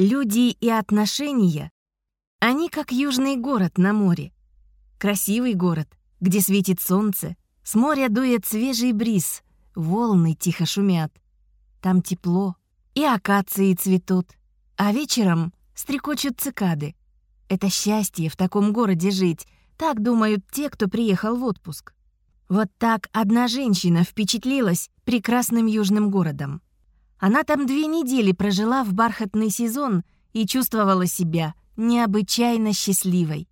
Люди и отношения, они как южный город на море. Красивый город, где светит солнце, с моря дует свежий бриз, волны тихо шумят. Там тепло, и акации цветут, а вечером стрекочут цикады. Это счастье в таком городе жить, так думают те, кто приехал в отпуск. Вот так одна женщина впечатлилась прекрасным южным городом. Она там две недели прожила в бархатный сезон и чувствовала себя необычайно счастливой.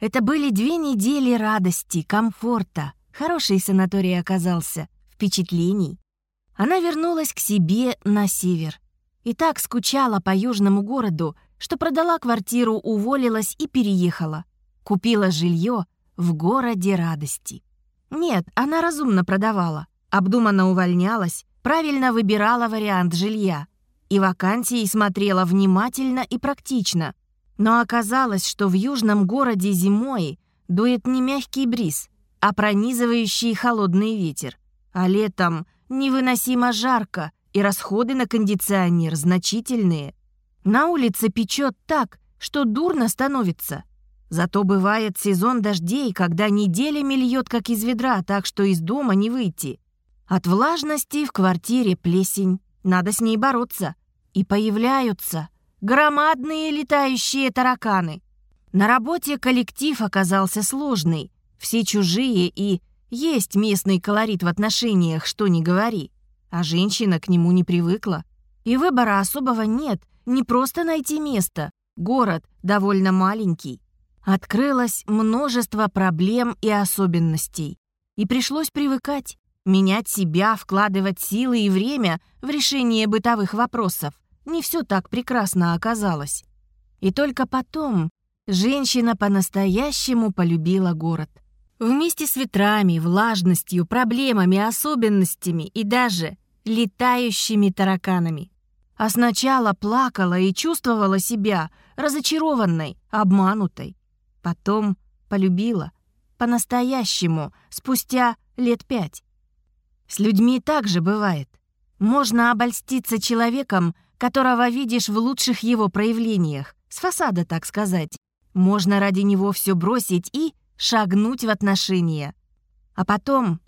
Это были две недели радости, комфорта. Хороший санаторий оказался, впечатлений. Она вернулась к себе на север. И так скучала по южному городу, что продала квартиру, уволилась и переехала. Купила жилье в городе радости. Нет, она разумно продавала, обдуманно увольнялась, правильно выбирала вариант жилья и вакансии смотрела внимательно и практично. Но оказалось, что в южном городе зимой дует не мягкий бриз, а пронизывающий холодный ветер. А летом невыносимо жарко, и расходы на кондиционер значительные. На улице печет так, что дурно становится. Зато бывает сезон дождей, когда неделями льет как из ведра, так что из дома не выйти. От влажности в квартире плесень. Надо с ней бороться. И появляются громадные летающие тараканы. На работе коллектив оказался сложный. Все чужие и есть местный колорит в отношениях, что не говори. А женщина к нему не привыкла. И выбора особого нет. Не просто найти место. Город довольно маленький. Открылось множество проблем и особенностей. И пришлось привыкать менять себя, вкладывать силы и время в решение бытовых вопросов. Не все так прекрасно оказалось. И только потом женщина по-настоящему полюбила город. Вместе с ветрами, влажностью, проблемами, особенностями и даже летающими тараканами. А сначала плакала и чувствовала себя разочарованной, обманутой. Потом полюбила. По-настоящему, спустя лет пять. С людьми так же бывает. Можно обольститься человеком, которого видишь в лучших его проявлениях, с фасада, так сказать. Можно ради него все бросить и шагнуть в отношения. А потом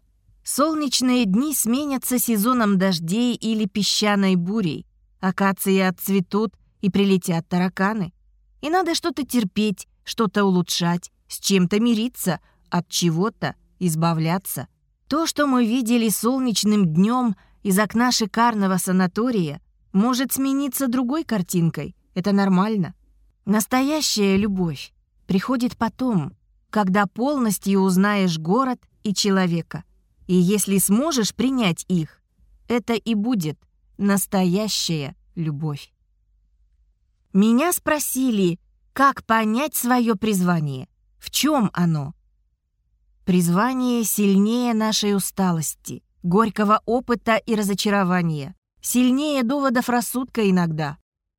солнечные дни сменятся сезоном дождей или песчаной бурей. Акации отцветут и прилетят тараканы. И надо что-то терпеть, что-то улучшать, с чем-то мириться, от чего-то избавляться. То, что мы видели солнечным днем из окна шикарного санатория, может смениться другой картинкой. Это нормально. Настоящая любовь приходит потом, когда полностью узнаешь город и человека. И если сможешь принять их, это и будет настоящая любовь. Меня спросили, как понять свое призвание, в чем оно. Призвание сильнее нашей усталости, горького опыта и разочарования, сильнее доводов рассудка иногда.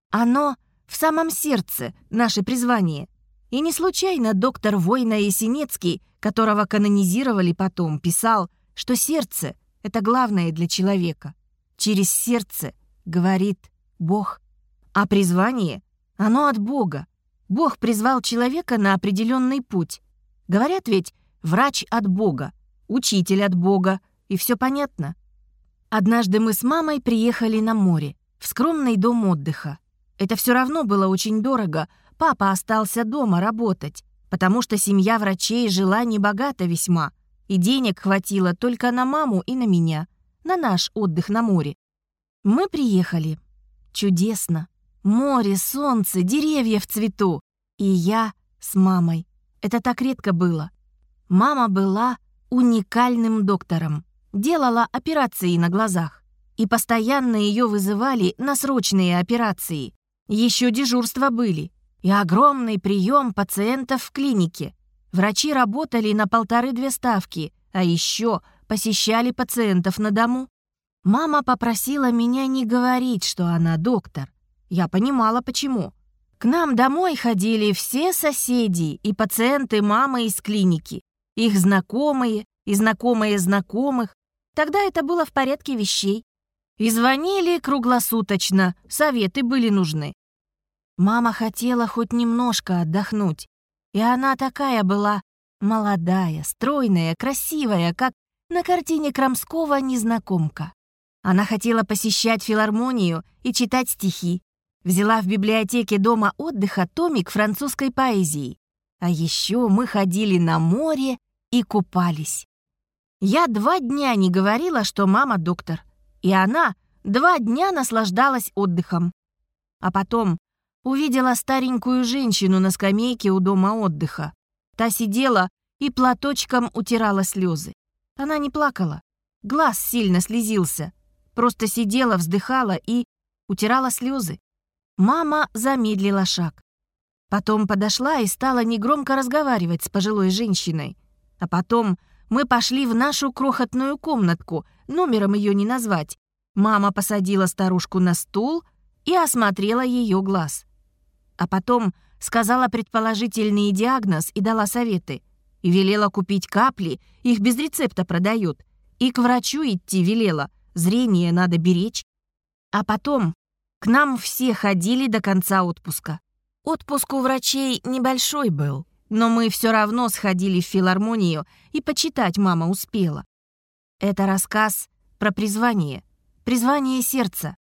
Оно в самом сердце, наше призвание. И не случайно доктор Война Есенецкий, которого канонизировали потом, писал, что сердце — это главное для человека. Через сердце говорит Бог. А призвание — оно от Бога. Бог призвал человека на определенный путь. Говорят ведь, врач от Бога, учитель от Бога, и все понятно. Однажды мы с мамой приехали на море, в скромный дом отдыха. Это все равно было очень дорого, папа остался дома работать, потому что семья врачей жила небогато весьма, и денег хватило только на маму и на меня, на наш отдых на море. Мы приехали. Чудесно. Море, солнце, деревья в цвету. И я с мамой. Это так редко было. Мама была уникальным доктором, делала операции на глазах. И постоянно ее вызывали на срочные операции. Еще дежурства были. И огромный прием пациентов в клинике. Врачи работали на полторы-две ставки, а еще посещали пациентов на дому. Мама попросила меня не говорить, что она доктор. Я понимала, почему. К нам домой ходили все соседи и пациенты мамы из клиники их знакомые и знакомые знакомых. Тогда это было в порядке вещей. И звонили круглосуточно, советы были нужны. Мама хотела хоть немножко отдохнуть. И она такая была молодая, стройная, красивая, как на картине Крамского «Незнакомка». Она хотела посещать филармонию и читать стихи. Взяла в библиотеке дома отдыха томик французской поэзии. А еще мы ходили на море и купались. Я два дня не говорила, что мама доктор. И она два дня наслаждалась отдыхом. А потом увидела старенькую женщину на скамейке у дома отдыха. Та сидела и платочком утирала слезы. Она не плакала, глаз сильно слезился, просто сидела, вздыхала и утирала слезы. Мама замедлила шаг. Потом подошла и стала негромко разговаривать с пожилой женщиной. А потом мы пошли в нашу крохотную комнатку, номером ее не назвать. Мама посадила старушку на стул и осмотрела ее глаз. А потом сказала предположительный диагноз и дала советы. И велела купить капли, их без рецепта продают. И к врачу идти велела, зрение надо беречь. А потом к нам все ходили до конца отпуска. Отпуск у врачей небольшой был, но мы все равно сходили в филармонию, и почитать мама успела. Это рассказ про призвание, призвание сердца.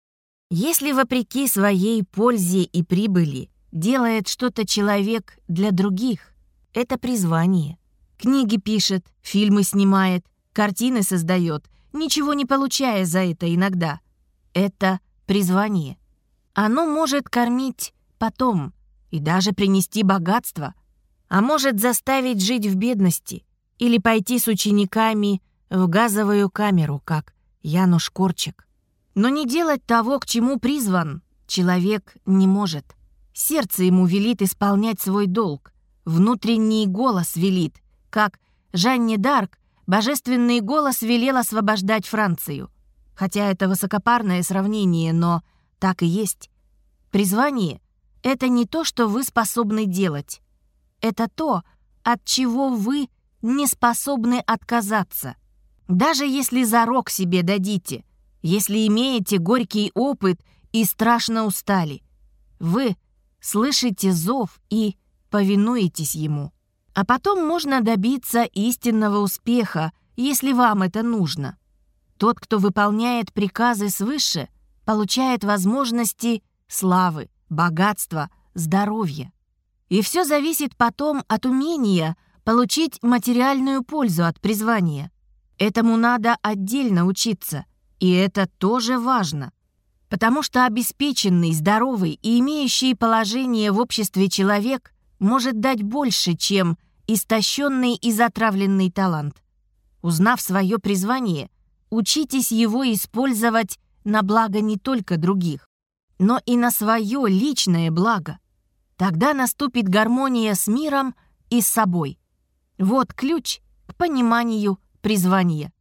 Если вопреки своей пользе и прибыли делает что-то человек для других, это призвание. Книги пишет, фильмы снимает, картины создает, ничего не получая за это иногда. Это призвание. Оно может кормить потом и даже принести богатство, а может заставить жить в бедности или пойти с учениками в газовую камеру, как Януш Корчик. Но не делать того, к чему призван, человек не может. Сердце ему велит исполнять свой долг, внутренний голос велит, как Жанне Дарк божественный голос велел освобождать Францию. Хотя это высокопарное сравнение, но так и есть. Призвание — это не то, что вы способны делать. Это то, от чего вы не способны отказаться. Даже если зарок себе дадите, если имеете горький опыт и страшно устали, вы слышите зов и повинуетесь ему. А потом можно добиться истинного успеха, если вам это нужно. Тот, кто выполняет приказы свыше, получает возможности славы, богатства, здоровья. И все зависит потом от умения получить материальную пользу от призвания. Этому надо отдельно учиться, и это тоже важно. Потому что обеспеченный, здоровый и имеющий положение в обществе человек может дать больше, чем истощенный и затравленный талант. Узнав свое призвание, учитесь его использовать на благо не только других, но и на свое личное благо. Тогда наступит гармония с миром и с собой. Вот ключ к пониманию призвания.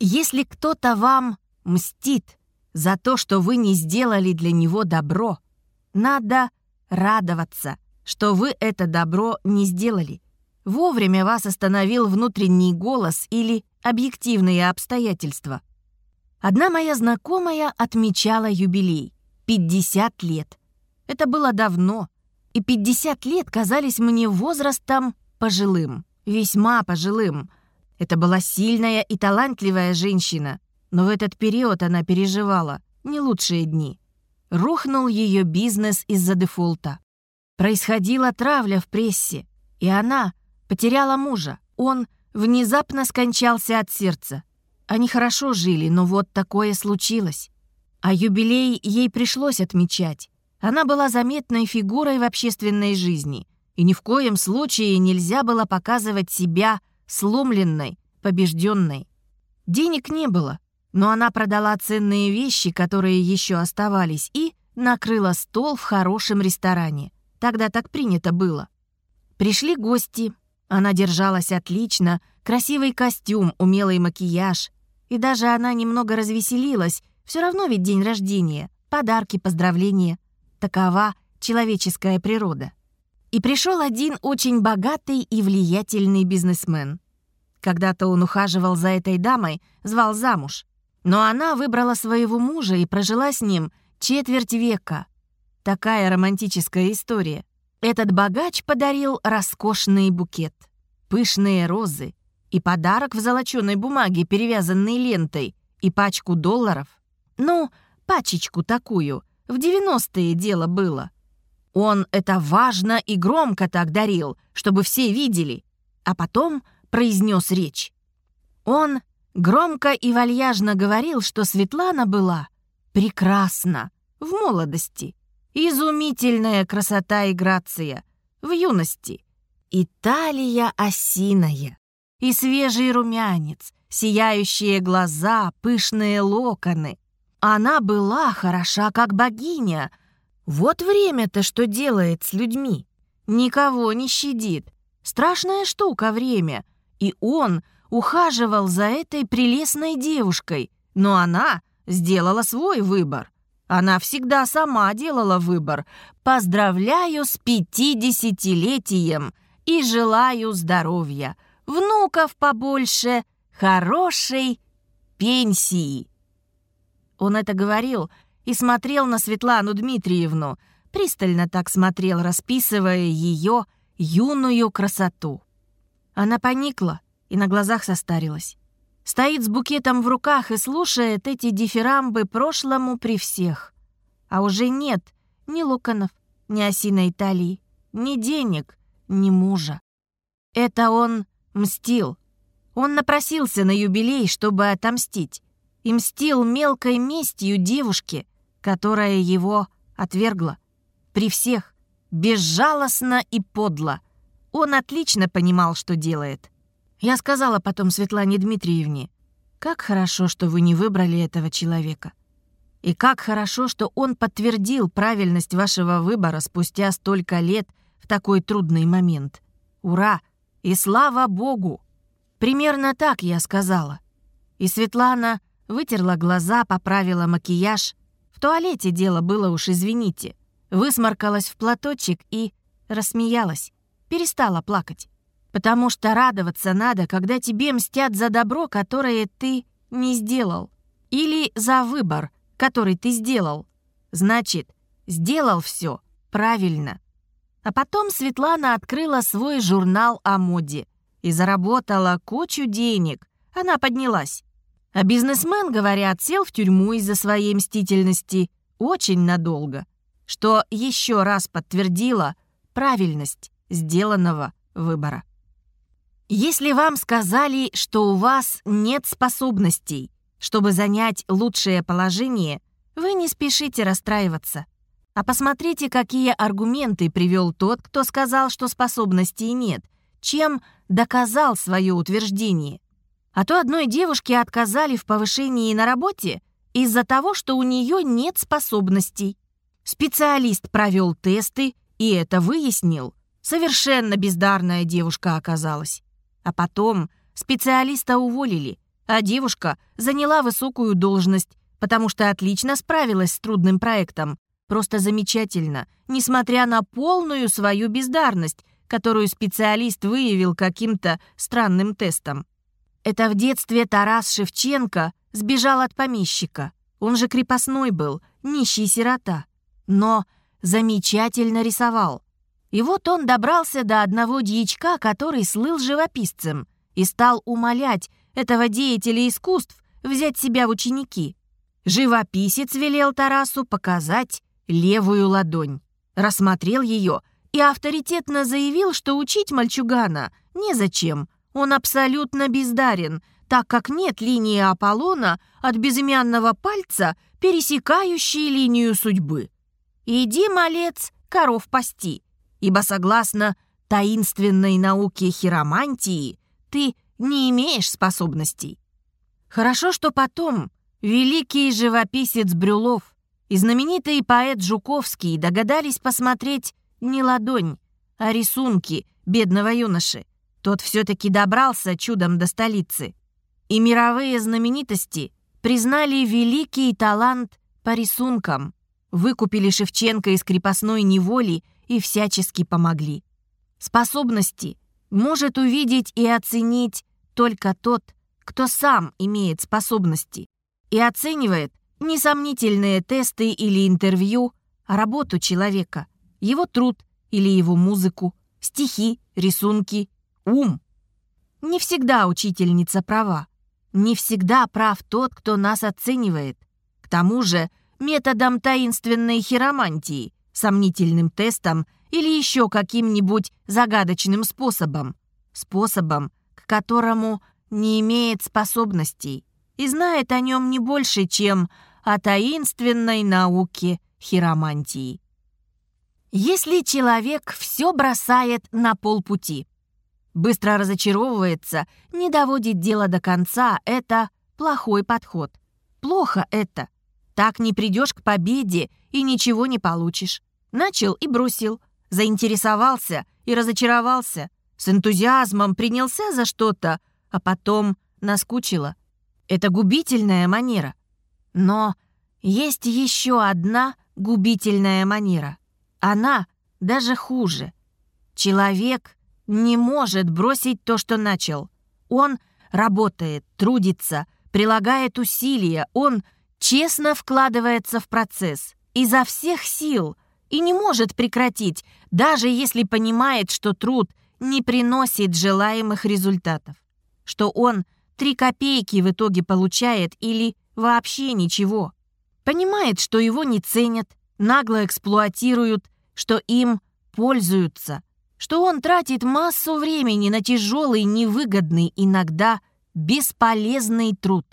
Если кто-то вам мстит за то, что вы не сделали для него добро, надо радоваться, что вы это добро не сделали. Вовремя вас остановил внутренний голос или объективные обстоятельства. Одна моя знакомая отмечала юбилей. 50 лет. Это было давно, и 50 лет казались мне возрастом пожилым, весьма пожилым. Это была сильная и талантливая женщина, но в этот период она переживала не лучшие дни. Рухнул ее бизнес из-за дефолта. Происходила травля в прессе, и она потеряла мужа. Он внезапно скончался от сердца. Они хорошо жили, но вот такое случилось. А юбилей ей пришлось отмечать. Она была заметной фигурой в общественной жизни, и ни в коем случае нельзя было показывать себя сломленной, побежденной. Денег не было, но она продала ценные вещи, которые еще оставались, и накрыла стол в хорошем ресторане. Тогда так принято было. Пришли гости. Она держалась отлично, красивый костюм, умелый макияж. И даже она немного развеселилась, все равно ведь день рождения, подарки, поздравления. Такова человеческая природа. И пришел один очень богатый и влиятельный бизнесмен. Когда-то он ухаживал за этой дамой, звал замуж. Но она выбрала своего мужа и прожила с ним четверть века. такая романтическая история. Этот богач подарил роскошный букет, пышные розы и подарок в золоченой бумаге, перевязанной лентой, и пачку долларов. Ну, пачечку такую, в 90-е дело было. Он это важно и громко так дарил, чтобы все видели, а потом произнес речь. Он громко и вальяжно говорил, что Светлана была прекрасна в молодости, изумительная красота и грация в юности, и талия осиная, и свежий румянец, сияющие глаза, пышные локоны. Она была хороша, как богиня. Вот время-то что делает с людьми. Никого не щадит. Страшная штука время. И он ухаживал за этой прелестной девушкой, но она сделала свой выбор. Она всегда сама делала выбор. Поздравляю с пятидесятилетием и желаю здоровья, внуков побольше, хорошей пенсии. Он это говорил и смотрел на Светлану Дмитриевну, пристально так смотрел, расписывая ее юную красоту. Она поникла и на глазах состарилась. Стоит с букетом в руках и слушает эти дифирамбы прошлому при всех. А уже нет ни луканов, ни осиной талии, ни денег, ни мужа. Это он мстил. Он напросился на юбилей, чтобы отомстить. И мстил мелкой местью девушке, которая его отвергла. При всех, безжалостно и подло. Он отлично понимал, что делает. Я сказала потом Светлане Дмитриевне, как хорошо, что вы не выбрали этого человека. И как хорошо, что он подтвердил правильность вашего выбора спустя столько лет в такой трудный момент. Ура! И слава Богу! Примерно так я сказала. И Светлана вытерла глаза, поправила макияж. В туалете дело было уж, извините. Высморкалась в платочек и рассмеялась. Перестала плакать. Потому что радоваться надо, когда тебе мстят за добро, которое ты не сделал. Или за выбор, который ты сделал. Значит, сделал все правильно. А потом Светлана открыла свой журнал о моде и заработала кучу денег. Она поднялась. А бизнесмен, говорят, сел в тюрьму из-за своей мстительности очень надолго, что еще раз подтвердило правильность сделанного выбора. Если вам сказали, что у вас нет способностей, чтобы занять лучшее положение, вы не спешите расстраиваться. А посмотрите, какие аргументы привел тот, кто сказал, что способностей нет, чем доказал свое утверждение. А то одной девушке отказали в повышении на работе из-за того, что у нее нет способностей. Специалист провел тесты и это выяснил. Совершенно бездарная девушка оказалась. А потом специалиста уволили, а девушка заняла высокую должность, потому что отлично справилась с трудным проектом. Просто замечательно, несмотря на полную свою бездарность, которую специалист выявил каким-то странным тестом. Это в детстве Тарас Шевченко сбежал от помещика. Он же крепостной был, нищий сирота. Но замечательно рисовал. И вот он добрался до одного дьячка, который слыл живописцем, и стал умолять этого деятеля искусств взять себя в ученики. Живописец велел Тарасу показать левую ладонь. Рассмотрел ее и авторитетно заявил, что учить мальчугана незачем. Он абсолютно бездарен, так как нет линии Аполлона от безымянного пальца, пересекающей линию судьбы. «Иди, малец, коров пасти», ибо согласно таинственной науке хиромантии ты не имеешь способностей. Хорошо, что потом великий живописец Брюлов и знаменитый поэт Жуковский догадались посмотреть не ладонь, а рисунки бедного юноши. Тот все-таки добрался чудом до столицы. И мировые знаменитости признали великий талант по рисункам, выкупили Шевченко из крепостной неволи и всячески помогли. Способности может увидеть и оценить только тот, кто сам имеет способности и оценивает несомнительные тесты или интервью работу человека, его труд или его музыку, стихи, рисунки, ум. Не всегда учительница права. Не всегда прав тот, кто нас оценивает. К тому же методом таинственной хиромантии, сомнительным тестом или еще каким-нибудь загадочным способом. Способом, к которому не имеет способностей и знает о нем не больше, чем о таинственной науке хиромантии. Если человек все бросает на полпути, быстро разочаровывается, не доводит дело до конца, это плохой подход. Плохо это. Так не придешь к победе и ничего не получишь. Начал и бросил. Заинтересовался и разочаровался. С энтузиазмом принялся за что-то, а потом наскучило. Это губительная манера. Но есть еще одна губительная манера. Она даже хуже. Человек не может бросить то, что начал. Он работает, трудится, прилагает усилия, он честно вкладывается в процесс изо всех сил и не может прекратить, даже если понимает, что труд не приносит желаемых результатов, что он три копейки в итоге получает или вообще ничего. Понимает, что его не ценят, нагло эксплуатируют, что им пользуются, что он тратит массу времени на тяжелый, невыгодный, иногда бесполезный труд.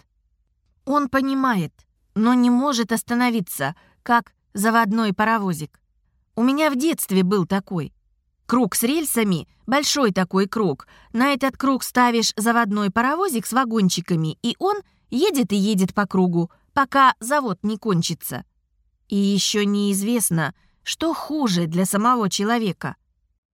Он понимает, но не может остановиться, как заводной паровозик. У меня в детстве был такой. Круг с рельсами, большой такой круг. На этот круг ставишь заводной паровозик с вагончиками, и он едет и едет по кругу, пока завод не кончится. И еще неизвестно, что хуже для самого человека.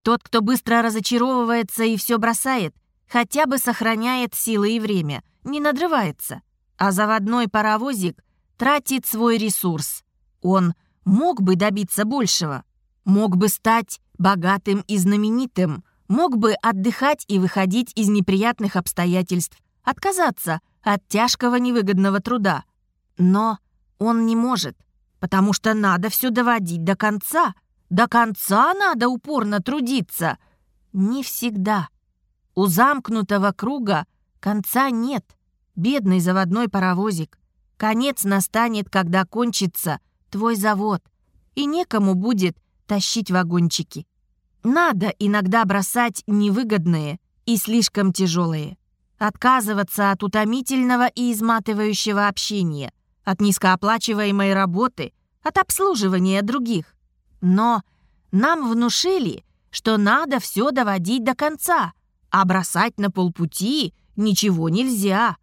Тот, кто быстро разочаровывается и все бросает, хотя бы сохраняет силы и время, не надрывается. А заводной паровозик тратит свой ресурс. Он мог бы добиться большего, мог бы стать богатым и знаменитым, мог бы отдыхать и выходить из неприятных обстоятельств, отказаться от тяжкого невыгодного труда. Но он не может, потому что надо все доводить до конца. До конца надо упорно трудиться. Не всегда. У замкнутого круга конца нет. Бедный заводной паровозик. Конец настанет, когда кончится твой завод, и некому будет тащить вагончики. Надо иногда бросать невыгодные и слишком тяжелые. Отказываться от утомительного и изматывающего общения, от низкооплачиваемой работы, от обслуживания других. Но нам внушили, что надо все доводить до конца, а бросать на полпути ничего нельзя.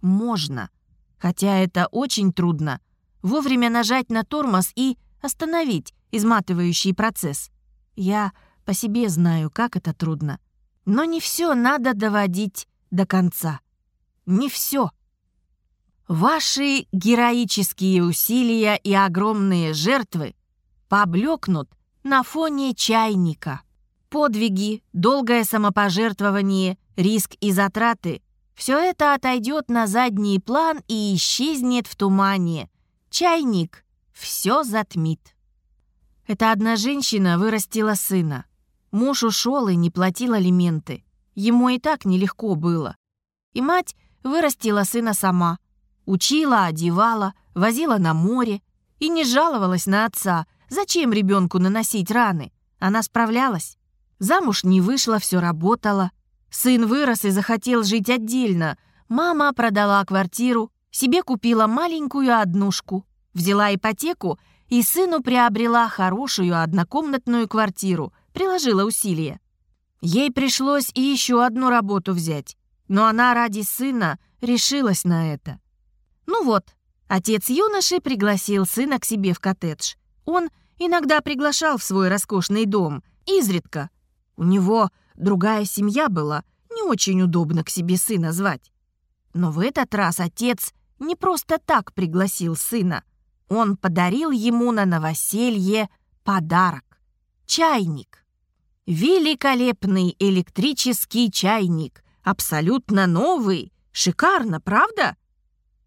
Можно, хотя это очень трудно, вовремя нажать на тормоз и остановить изматывающий процесс. Я по себе знаю, как это трудно. Но не все надо доводить до конца. Не все. Ваши героические усилия и огромные жертвы поблекнут на фоне чайника. Подвиги, долгое самопожертвование, риск и затраты — все это отойдет на задний план и исчезнет в тумане. Чайник все затмит. Эта одна женщина вырастила сына. Муж ушел и не платил алименты. Ему и так нелегко было. И мать вырастила сына сама. Учила, одевала, возила на море. И не жаловалась на отца. Зачем ребенку наносить раны? Она справлялась. Замуж не вышла, все работала. Сын вырос и захотел жить отдельно. Мама продала квартиру, себе купила маленькую однушку, взяла ипотеку и сыну приобрела хорошую однокомнатную квартиру, приложила усилия. Ей пришлось и еще одну работу взять, но она ради сына решилась на это. Ну вот, отец юноши пригласил сына к себе в коттедж. Он иногда приглашал в свой роскошный дом, изредка. У него Другая семья была, не очень удобно к себе сына звать. Но в этот раз отец не просто так пригласил сына. Он подарил ему на новоселье подарок — чайник. Великолепный электрический чайник, абсолютно новый, шикарно, правда?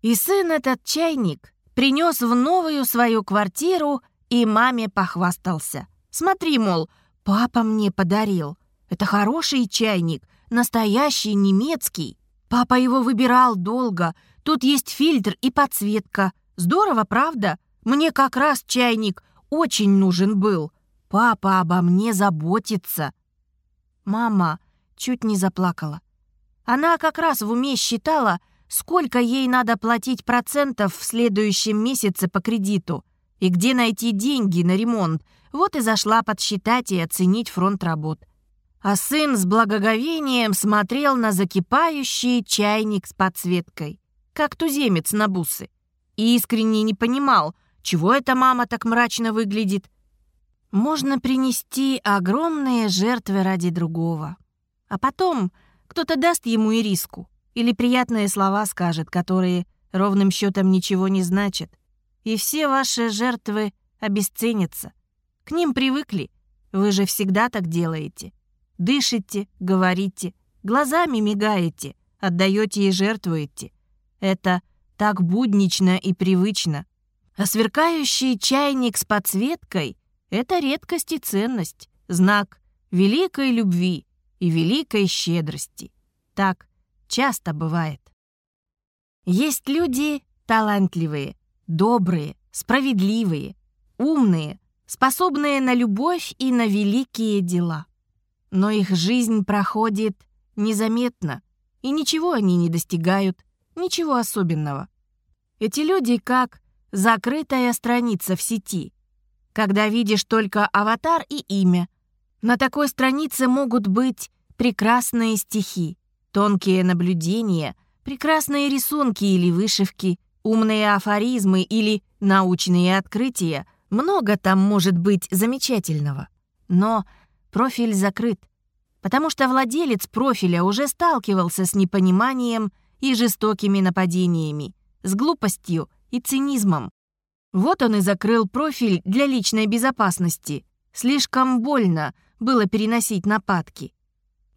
И сын этот чайник принес в новую свою квартиру и маме похвастался. Смотри, мол, папа мне подарил. Это хороший чайник, настоящий немецкий. Папа его выбирал долго. Тут есть фильтр и подсветка. Здорово, правда? Мне как раз чайник очень нужен был. Папа обо мне заботится. Мама чуть не заплакала. Она как раз в уме считала, сколько ей надо платить процентов в следующем месяце по кредиту и где найти деньги на ремонт. Вот и зашла подсчитать и оценить фронт работ. А сын с благоговением смотрел на закипающий чайник с подсветкой, как туземец на бусы, и искренне не понимал, чего эта мама так мрачно выглядит. Можно принести огромные жертвы ради другого. А потом кто-то даст ему и риску или приятные слова скажет, которые ровным счетом ничего не значат. И все ваши жертвы обесценятся. К ним привыкли. Вы же всегда так делаете. Дышите, говорите, глазами мигаете, отдаете и жертвуете. Это так буднично и привычно. А сверкающий чайник с подсветкой — это редкость и ценность, знак великой любви и великой щедрости. Так часто бывает. Есть люди талантливые, добрые, справедливые, умные, способные на любовь и на великие дела. Но их жизнь проходит незаметно, и ничего они не достигают, ничего особенного. Эти люди как закрытая страница в сети, когда видишь только аватар и имя. На такой странице могут быть прекрасные стихи, Тонкие наблюдения, прекрасные рисунки или вышивки, умные афоризмы или научные открытия. Много там может быть замечательного. Но профиль закрыт, потому что владелец профиля уже сталкивался с непониманием и жестокими нападениями, с глупостью и цинизмом. Вот он и закрыл профиль для личной безопасности. Слишком больно было переносить нападки.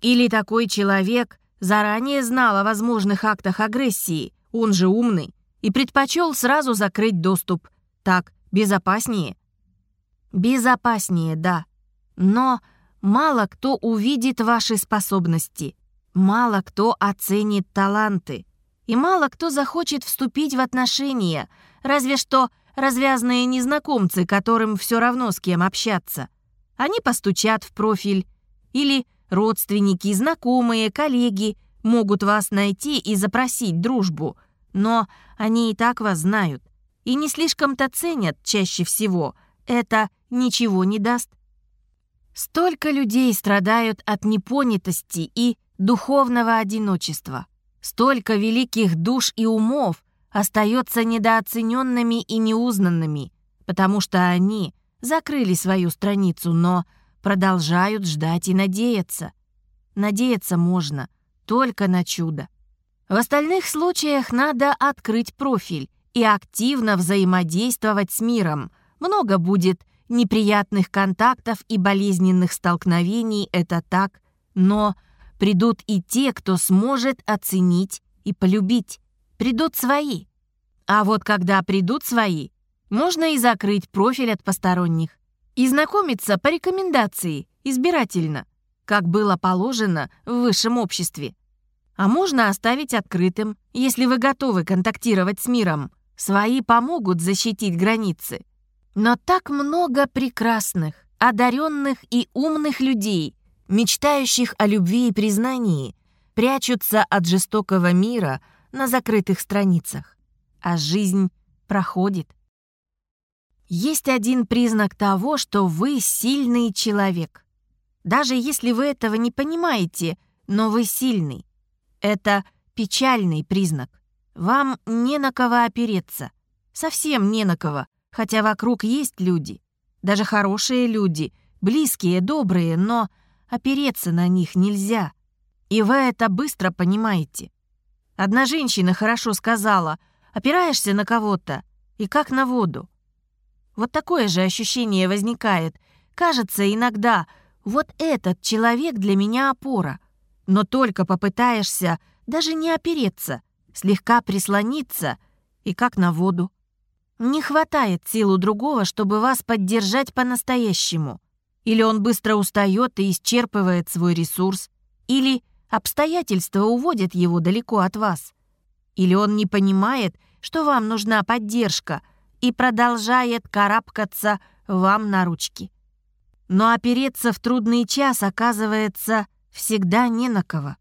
Или такой человек заранее знал о возможных актах агрессии, он же умный, и предпочел сразу закрыть доступ. Так безопаснее. Безопаснее, да. Но мало кто увидит ваши способности, мало кто оценит таланты, и мало кто захочет вступить в отношения, разве что развязные незнакомцы, которым все равно с кем общаться. Они постучат в профиль или Родственники, знакомые, коллеги могут вас найти и запросить дружбу, но они и так вас знают и не слишком-то ценят чаще всего. Это ничего не даст. Столько людей страдают от непонятости и духовного одиночества. Столько великих душ и умов остается недооцененными и неузнанными, потому что они закрыли свою страницу, но продолжают ждать и надеяться. Надеяться можно только на чудо. В остальных случаях надо открыть профиль и активно взаимодействовать с миром. Много будет неприятных контактов и болезненных столкновений, это так, но придут и те, кто сможет оценить и полюбить. Придут свои. А вот когда придут свои, можно и закрыть профиль от посторонних и знакомиться по рекомендации, избирательно, как было положено в высшем обществе. А можно оставить открытым, если вы готовы контактировать с миром. Свои помогут защитить границы. Но так много прекрасных, одаренных и умных людей, мечтающих о любви и признании, прячутся от жестокого мира на закрытых страницах. А жизнь проходит. Есть один признак того, что вы сильный человек. Даже если вы этого не понимаете, но вы сильный. Это печальный признак. Вам не на кого опереться. Совсем не на кого, хотя вокруг есть люди. Даже хорошие люди, близкие, добрые, но опереться на них нельзя. И вы это быстро понимаете. Одна женщина хорошо сказала, опираешься на кого-то, и как на воду. Вот такое же ощущение возникает. Кажется иногда, вот этот человек для меня опора. Но только попытаешься даже не опереться, слегка прислониться, и как на воду. Не хватает сил у другого, чтобы вас поддержать по-настоящему. Или он быстро устает и исчерпывает свой ресурс, или обстоятельства уводят его далеко от вас. Или он не понимает, что вам нужна поддержка и продолжает карабкаться вам на ручки. Но опереться в трудный час оказывается всегда не на кого.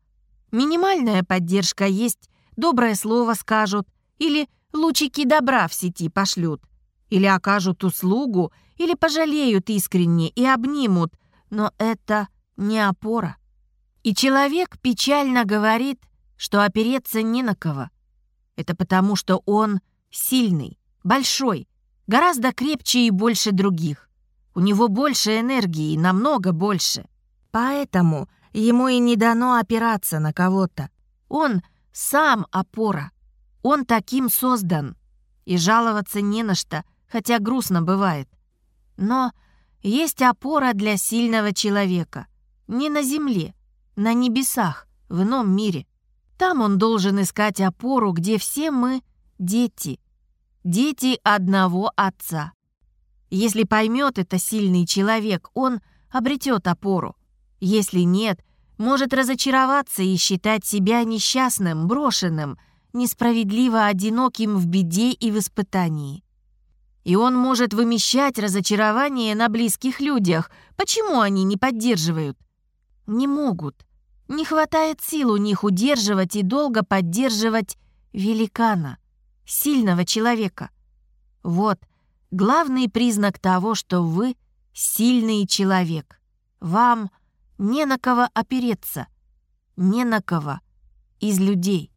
Минимальная поддержка есть, доброе слово скажут, или лучики добра в сети пошлют, или окажут услугу, или пожалеют искренне и обнимут, но это не опора. И человек печально говорит, что опереться не на кого. Это потому, что он сильный, большой, гораздо крепче и больше других. У него больше энергии, намного больше. Поэтому ему и не дано опираться на кого-то. Он сам опора. Он таким создан. И жаловаться не на что, хотя грустно бывает. Но есть опора для сильного человека. Не на земле, на небесах, в ином мире. Там он должен искать опору, где все мы — дети. Дети одного отца. Если поймет это сильный человек, он обретет опору. Если нет, может разочароваться и считать себя несчастным, брошенным, несправедливо одиноким в беде и в испытании. И он может вымещать разочарование на близких людях. Почему они не поддерживают? Не могут. Не хватает сил у них удерживать и долго поддерживать великана, сильного человека. Вот главный признак того, что вы сильный человек. Вам не на кого опереться, не на кого из людей.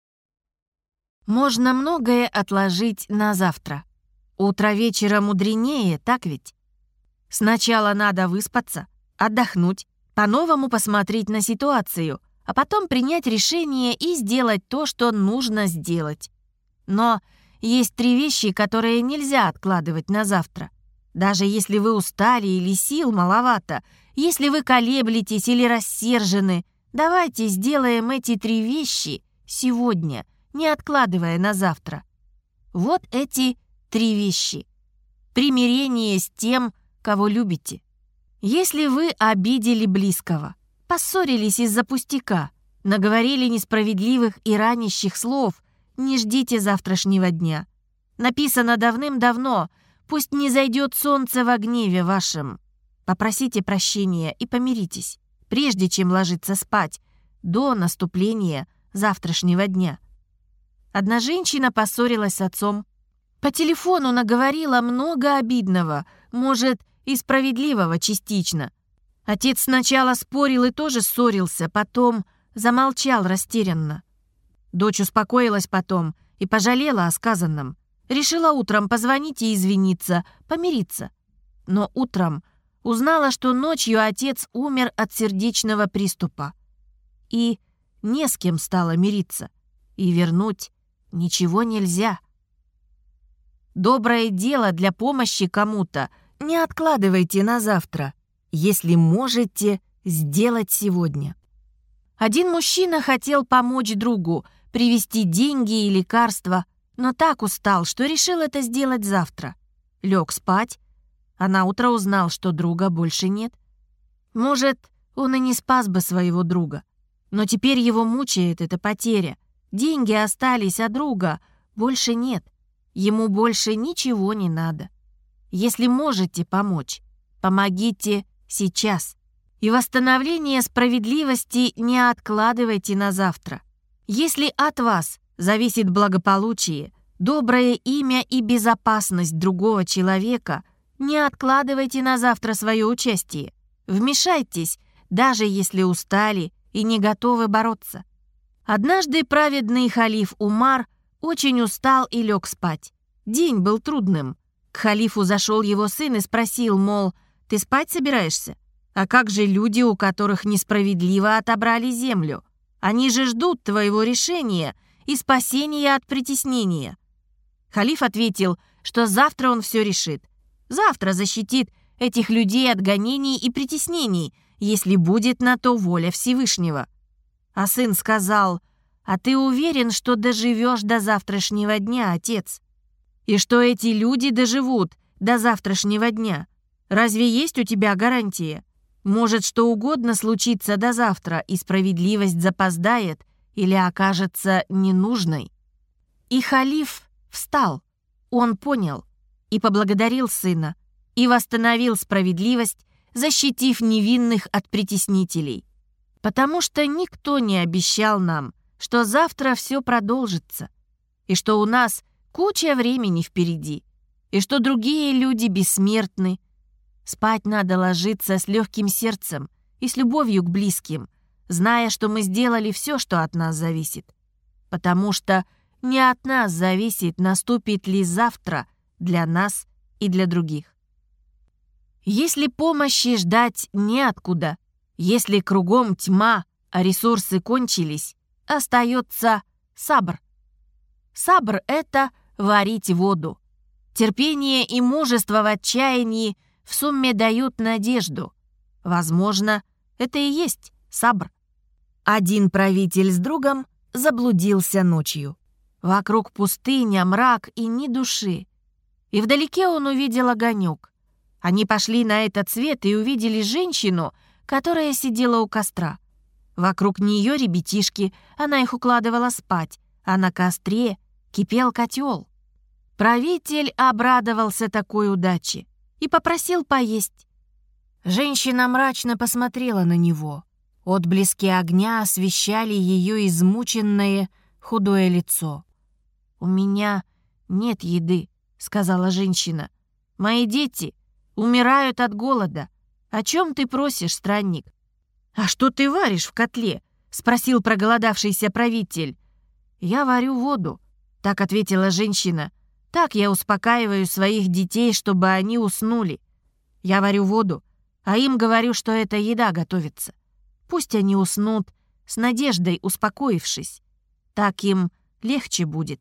Можно многое отложить на завтра. Утро вечера мудренее, так ведь? Сначала надо выспаться, отдохнуть, по-новому посмотреть на ситуацию, а потом принять решение и сделать то, что нужно сделать. Но есть три вещи, которые нельзя откладывать на завтра. Даже если вы устали или сил маловато, если вы колеблетесь или рассержены, давайте сделаем эти три вещи сегодня, не откладывая на завтра. Вот эти три вещи. Примирение с тем, кого любите. Если вы обидели близкого, поссорились из-за пустяка, наговорили несправедливых и ранящих слов, не ждите завтрашнего дня. Написано давным-давно, пусть не зайдет солнце в гневе вашем. Попросите прощения и помиритесь, прежде чем ложиться спать, до наступления завтрашнего дня. Одна женщина поссорилась с отцом. По телефону наговорила много обидного, может, и справедливого частично. Отец сначала спорил и тоже ссорился, потом замолчал растерянно. Дочь успокоилась потом и пожалела о сказанном. Решила утром позвонить и извиниться, помириться. Но утром узнала, что ночью отец умер от сердечного приступа. И не с кем стало мириться. И вернуть ничего нельзя. Доброе дело для помощи кому-то — не откладывайте на завтра, если можете сделать сегодня. Один мужчина хотел помочь другу, привезти деньги и лекарства, но так устал, что решил это сделать завтра. Лег спать, а на утро узнал, что друга больше нет. Может, он и не спас бы своего друга, но теперь его мучает эта потеря. Деньги остались, а друга больше нет. Ему больше ничего не надо. Если можете помочь, помогите сейчас. И восстановление справедливости не откладывайте на завтра. Если от вас зависит благополучие, доброе имя и безопасность другого человека, не откладывайте на завтра свое участие. Вмешайтесь, даже если устали и не готовы бороться. Однажды праведный халиф Умар очень устал и лег спать. День был трудным. К халифу зашел его сын и спросил, мол, «Ты спать собираешься? А как же люди, у которых несправедливо отобрали землю? Они же ждут твоего решения и спасения от притеснения». Халиф ответил, что завтра он все решит. Завтра защитит этих людей от гонений и притеснений, если будет на то воля Всевышнего. А сын сказал, «А ты уверен, что доживешь до завтрашнего дня, отец?» И что эти люди доживут до завтрашнего дня? Разве есть у тебя гарантия? Может, что угодно случится до завтра, и справедливость запоздает или окажется ненужной? И халиф встал. Он понял и поблагодарил сына, и восстановил справедливость, защитив невинных от притеснителей. Потому что никто не обещал нам, что завтра все продолжится, и что у нас куча времени впереди, и что другие люди бессмертны. Спать надо ложиться с легким сердцем и с любовью к близким, зная, что мы сделали все, что от нас зависит. Потому что не от нас зависит, наступит ли завтра для нас и для других. Если помощи ждать неоткуда, если кругом тьма, а ресурсы кончились, остается сабр. Сабр — это варить воду. Терпение и мужество в отчаянии в сумме дают надежду. Возможно, это и есть сабр. Один правитель с другом заблудился ночью. Вокруг пустыня, мрак и ни души. И вдалеке он увидел огонек. Они пошли на этот свет и увидели женщину, которая сидела у костра. Вокруг нее ребятишки, она их укладывала спать, а на костре кипел котел. Правитель обрадовался такой удаче и попросил поесть. Женщина мрачно посмотрела на него. Отблески огня освещали ее измученное, худое лицо. «У меня нет еды», — сказала женщина. «Мои дети Умирают от голода. О чем ты просишь, странник?» «А что ты варишь в котле?» — спросил проголодавшийся правитель. «Я варю воду», — так ответила женщина. «Так я успокаиваю своих детей, чтобы они уснули. Я варю воду, а им говорю, что эта еда готовится. Пусть они уснут, с надеждой успокоившись. Так им легче будет.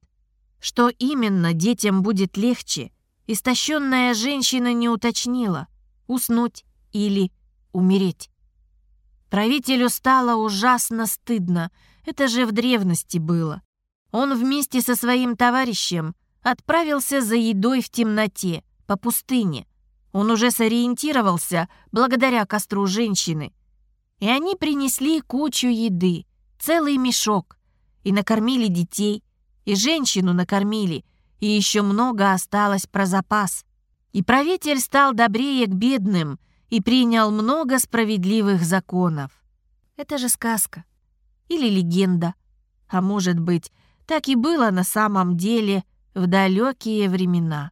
Что именно детям будет легче — Истощенная женщина не уточнила, уснуть или умереть. Правителю стало ужасно стыдно, это же в древности было. Он вместе со своим товарищем отправился за едой в темноте, по пустыне. Он уже сориентировался благодаря костру женщины. И они принесли кучу еды, целый мешок, и накормили детей, и женщину накормили, и еще много осталось про запас. И правитель стал добрее к бедным и принял много справедливых законов. Это же сказка. Или легенда. А может быть, так и было на самом деле в далекие времена.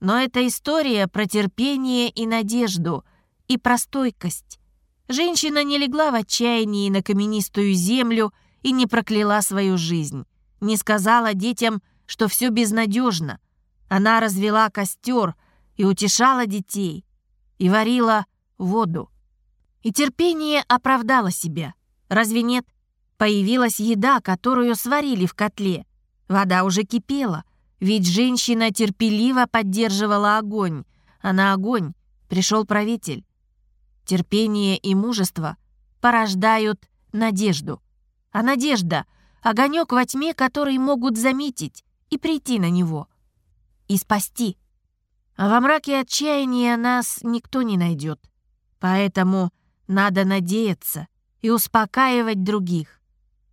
Но это история про терпение и надежду, и про стойкость. Женщина не легла в отчаянии на каменистую землю и не прокляла свою жизнь, не сказала детям что все безнадежно. Она развела костер и утешала детей, и варила воду. И терпение оправдало себя. Разве нет? Появилась еда, которую сварили в котле. Вода уже кипела, ведь женщина терпеливо поддерживала огонь, а на огонь пришел правитель. Терпение и мужество порождают надежду. А надежда — огонек во тьме, который могут заметить, и прийти на него. И спасти. А во мраке отчаяния нас никто не найдет. Поэтому надо надеяться и успокаивать других.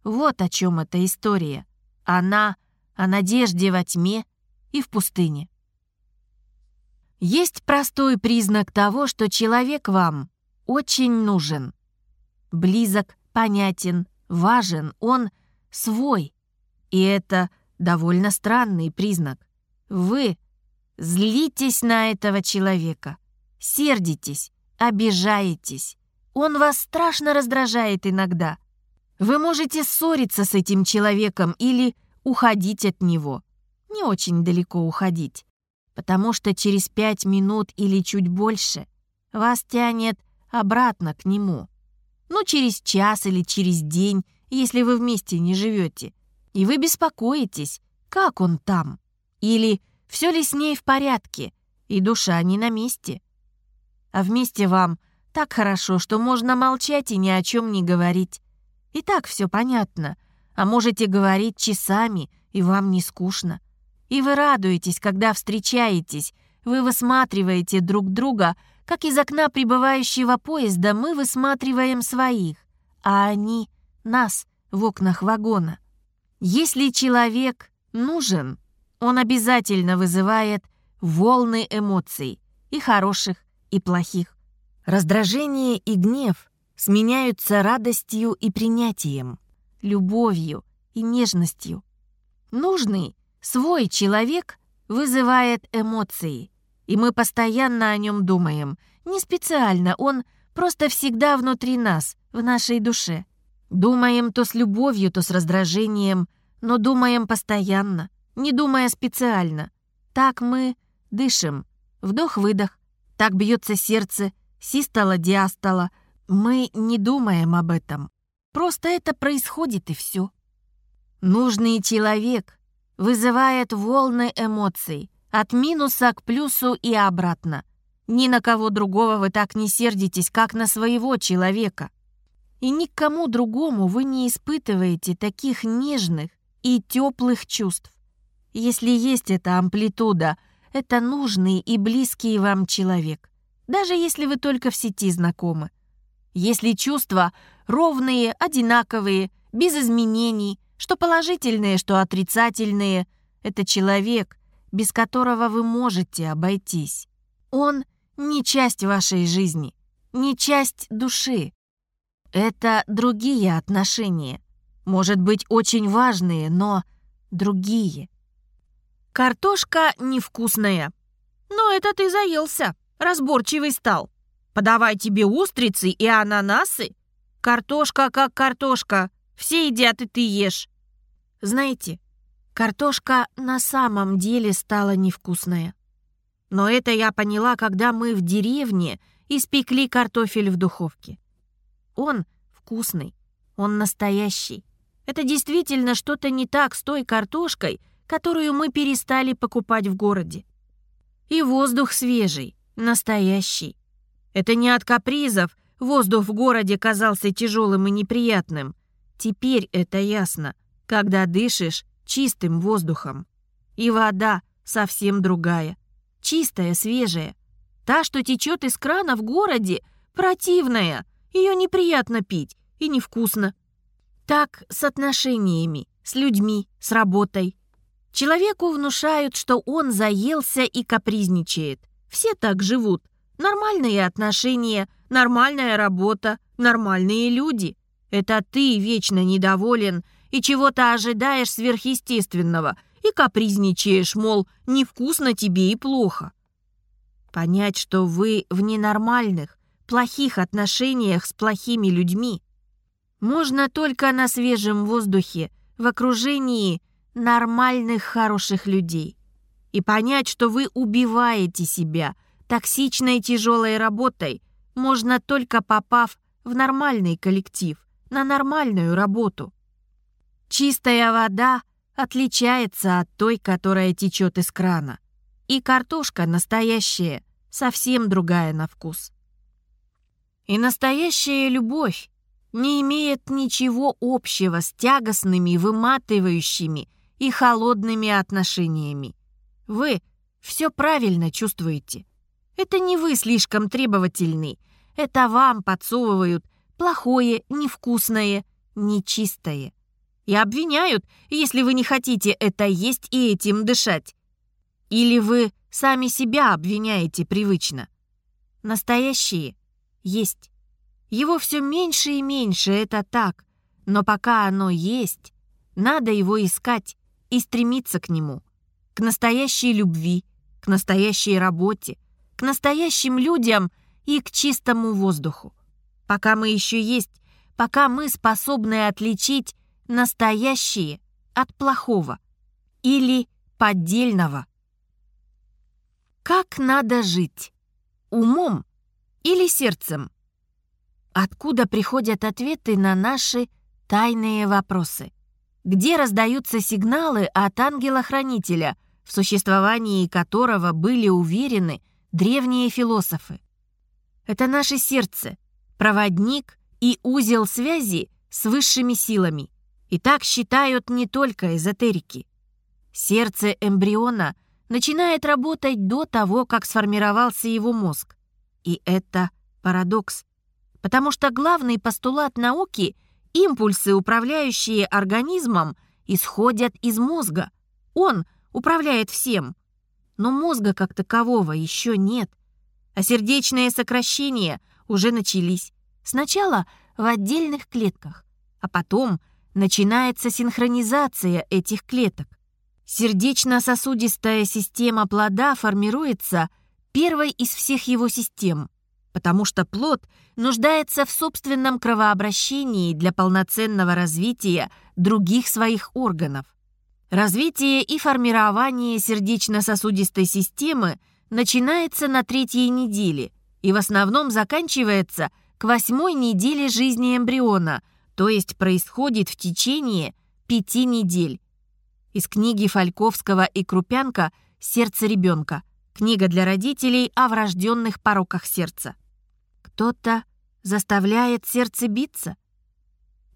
Вот о чем эта история. Она о надежде во тьме и в пустыне. Есть простой признак того, что человек вам очень нужен. Близок, понятен, важен, он свой. И это довольно странный признак. Вы злитесь на этого человека, сердитесь, обижаетесь. Он вас страшно раздражает иногда. Вы можете ссориться с этим человеком или уходить от него. Не очень далеко уходить, потому что через пять минут или чуть больше вас тянет обратно к нему. Ну, через час или через день, если вы вместе не живете и вы беспокоитесь, как он там, или все ли с ней в порядке, и душа не на месте. А вместе вам так хорошо, что можно молчать и ни о чем не говорить. И так все понятно, а можете говорить часами, и вам не скучно. И вы радуетесь, когда встречаетесь, вы высматриваете друг друга, как из окна прибывающего поезда мы высматриваем своих, а они — нас в окнах вагона. Если человек нужен, он обязательно вызывает волны эмоций, и хороших, и плохих. Раздражение и гнев сменяются радостью и принятием, любовью и нежностью. Нужный, свой человек вызывает эмоции, и мы постоянно о нем думаем. Не специально, он просто всегда внутри нас, в нашей душе. Думаем то с любовью, то с раздражением, но думаем постоянно, не думая специально. Так мы дышим. Вдох-выдох. Так бьется сердце, систола-диастола. Мы не думаем об этом. Просто это происходит и все. Нужный человек вызывает волны эмоций, от минуса к плюсу и обратно. Ни на кого другого вы так не сердитесь, как на своего человека. И никому другому вы не испытываете таких нежных и теплых чувств. Если есть эта амплитуда, это нужный и близкий вам человек, даже если вы только в сети знакомы. Если чувства ровные, одинаковые, без изменений, что положительные, что отрицательные, это человек, без которого вы можете обойтись. Он не часть вашей жизни, не часть души. Это другие отношения. Может быть, очень важные, но другие. Картошка невкусная. Но это ты заелся, разборчивый стал. Подавай тебе устрицы и ананасы. Картошка как картошка. Все едят, и ты ешь. Знаете, Картошка на самом деле стала невкусная. Но это я поняла, когда мы в деревне испекли картофель в духовке. Он вкусный, он настоящий. Это действительно что-то не так с той картошкой, которую мы перестали покупать в городе. И воздух свежий, настоящий. Это не от капризов воздух в городе казался тяжелым и неприятным. Теперь это ясно, когда дышишь чистым воздухом. И вода совсем другая. Чистая, свежая. Та, что течет из крана в городе, противная. Ее неприятно пить и невкусно. Так с отношениями, с людьми, с работой. Человеку внушают, что он заелся и капризничает. Все так живут. Нормальные отношения, нормальная работа, нормальные люди. Это ты вечно недоволен и чего-то ожидаешь сверхъестественного и капризничаешь, мол, невкусно тебе и плохо. Понять, что вы в ненормальных, плохих отношениях с плохими людьми, можно только на свежем воздухе, в окружении нормальных, хороших людей. И понять, что вы убиваете себя токсичной тяжелой работой, можно только попав в нормальный коллектив, на нормальную работу. Чистая вода отличается от той, которая течет из крана. И картошка настоящая, совсем другая на вкус. И настоящая любовь не имеет ничего общего с тягостными, выматывающими и холодными отношениями. Вы все правильно чувствуете. Это не вы слишком требовательный, это вам подсовывают плохое, невкусное, нечистое и обвиняют, если вы не хотите это есть и этим дышать. Или вы сами себя обвиняете привычно. Настоящие есть. Его все меньше и меньше, это так. Но пока оно есть, надо его искать и стремиться к нему. К настоящей любви, к настоящей работе, к настоящим людям и к чистому воздуху. Пока мы еще есть, пока мы способны отличить настоящие от плохого или поддельного. Как надо жить? Умом или сердцем? Откуда приходят ответы на наши тайные вопросы? Где раздаются сигналы от ангела-хранителя, в существовании которого были уверены древние философы? Это наше сердце, проводник и узел связи с высшими силами – и так считают не только эзотерики. Сердце эмбриона начинает работать до того, как сформировался его мозг. И это парадокс. Потому что главный постулат науки — импульсы, управляющие организмом, исходят из мозга. Он управляет всем. Но мозга как такового еще нет. А сердечные сокращения уже начались. Сначала в отдельных клетках, а потом начинается синхронизация этих клеток. Сердечно-сосудистая система плода формируется первой из всех его систем, потому что плод нуждается в собственном кровообращении для полноценного развития других своих органов. Развитие и формирование сердечно-сосудистой системы начинается на третьей неделе и в основном заканчивается к восьмой неделе жизни эмбриона, то есть происходит в течение пяти недель. Из книги Фальковского и Крупянка «Сердце ребенка». Книга для родителей о врожденных пороках сердца. Кто-то заставляет сердце биться.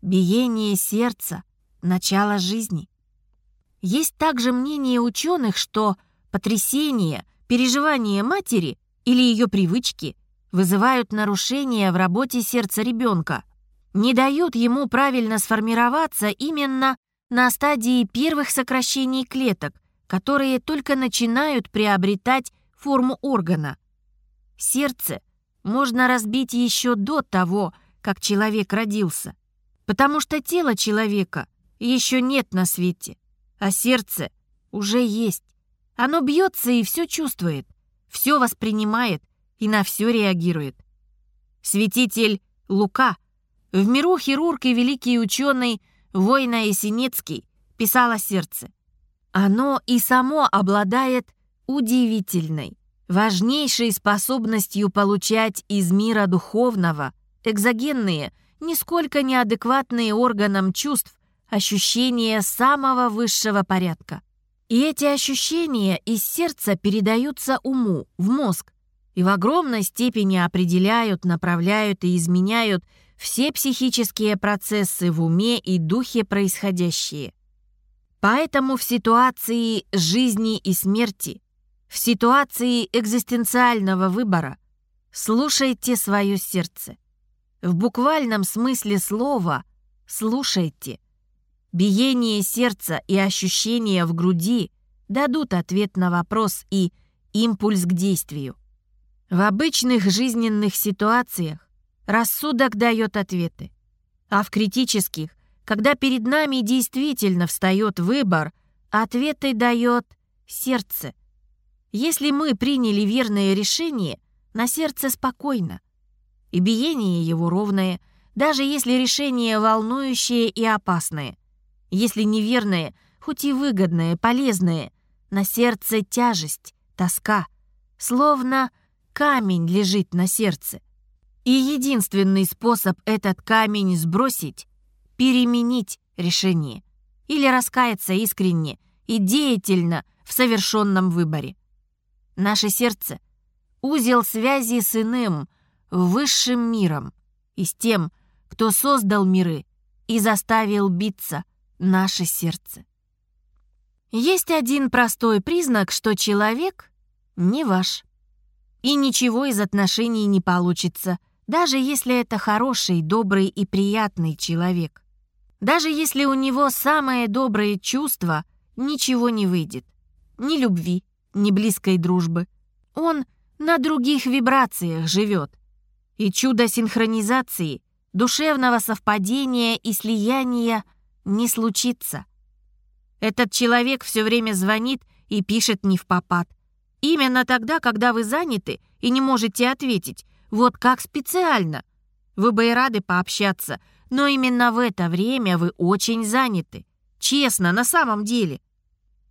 Биение сердца — начало жизни. Есть также мнение ученых, что потрясение, переживание матери или ее привычки вызывают нарушения в работе сердца ребенка, не дают ему правильно сформироваться именно на стадии первых сокращений клеток, которые только начинают приобретать форму органа. Сердце можно разбить еще до того, как человек родился, потому что тело человека еще нет на свете а сердце уже есть. Оно бьется и все чувствует, все воспринимает и на все реагирует. Святитель Лука, в миру хирург и великий ученый Война Есенецкий писал о сердце. Оно и само обладает удивительной, важнейшей способностью получать из мира духовного экзогенные, нисколько неадекватные органам чувств ощущения самого высшего порядка. И эти ощущения из сердца передаются уму, в мозг, и в огромной степени определяют, направляют и изменяют все психические процессы в уме и духе происходящие. Поэтому в ситуации жизни и смерти, в ситуации экзистенциального выбора, слушайте свое сердце. В буквальном смысле слова «слушайте», Биение сердца и ощущения в груди дадут ответ на вопрос и импульс к действию. В обычных жизненных ситуациях рассудок дает ответы, а в критических, когда перед нами действительно встает выбор, ответы дает сердце. Если мы приняли верное решение, на сердце спокойно, и биение его ровное, даже если решение волнующее и опасное если неверное, хоть и выгодное, полезное, на сердце тяжесть, тоска, словно камень лежит на сердце. И единственный способ этот камень сбросить — переменить решение или раскаяться искренне и деятельно в совершенном выборе. Наше сердце — узел связи с иным, высшим миром и с тем, кто создал миры и заставил биться — наше сердце. Есть один простой признак, что человек не ваш. И ничего из отношений не получится, даже если это хороший, добрый и приятный человек. Даже если у него самое доброе чувство, ничего не выйдет. Ни любви, ни близкой дружбы. Он на других вибрациях живет. И чудо синхронизации, душевного совпадения и слияния не случится. Этот человек все время звонит и пишет не в попад. Именно тогда, когда вы заняты и не можете ответить. Вот как специально. Вы бы и рады пообщаться, но именно в это время вы очень заняты. Честно, на самом деле.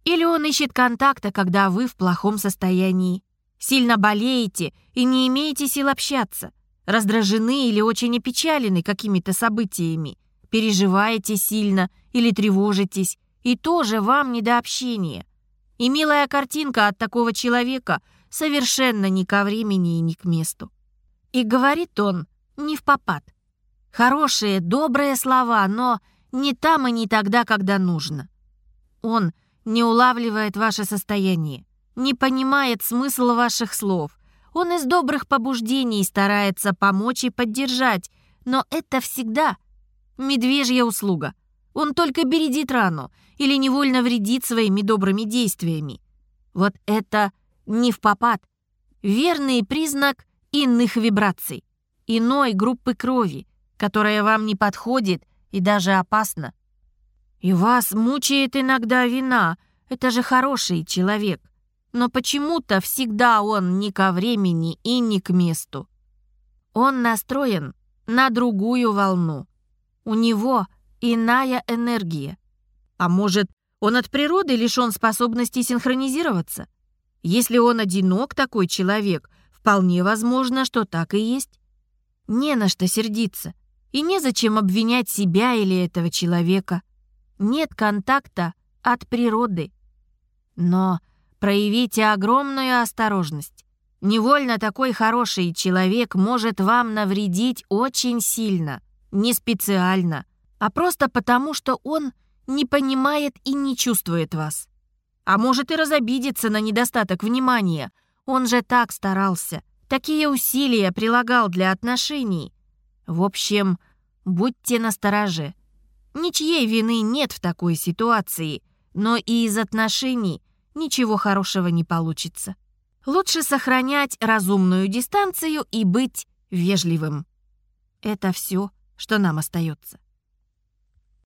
Или он ищет контакта, когда вы в плохом состоянии. Сильно болеете и не имеете сил общаться. Раздражены или очень опечалены какими-то событиями переживаете сильно или тревожитесь, и тоже вам не до общения. И милая картинка от такого человека совершенно ни ко времени и ни к месту. И говорит он не в попад. Хорошие, добрые слова, но не там и не тогда, когда нужно. Он не улавливает ваше состояние, не понимает смысл ваших слов. Он из добрых побуждений старается помочь и поддержать, но это всегда медвежья услуга. Он только бередит рану или невольно вредит своими добрыми действиями. Вот это не в попад. Верный признак иных вибраций, иной группы крови, которая вам не подходит и даже опасна. И вас мучает иногда вина, это же хороший человек. Но почему-то всегда он не ко времени и не к месту. Он настроен на другую волну. У него иная энергия. А может, он от природы лишён способности синхронизироваться? Если он одинок, такой человек, вполне возможно, что так и есть. Не на что сердиться. И незачем обвинять себя или этого человека. Нет контакта от природы. Но проявите огромную осторожность. Невольно такой хороший человек может вам навредить очень сильно. Не специально, а просто потому, что он не понимает и не чувствует вас. А может и разобидеться на недостаток внимания. Он же так старался, такие усилия прилагал для отношений. В общем, будьте настороже. Ничьей вины нет в такой ситуации, но и из отношений ничего хорошего не получится. Лучше сохранять разумную дистанцию и быть вежливым. Это все, что нам остается.